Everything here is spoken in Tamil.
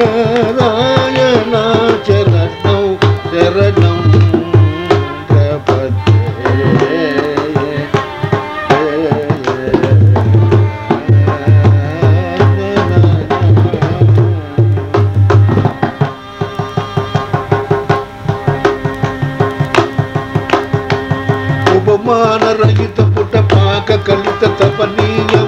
நாராயணா சரணம் சரணம் ఉపమాన రహిత పుట్ట పాక కలిత తపనీయం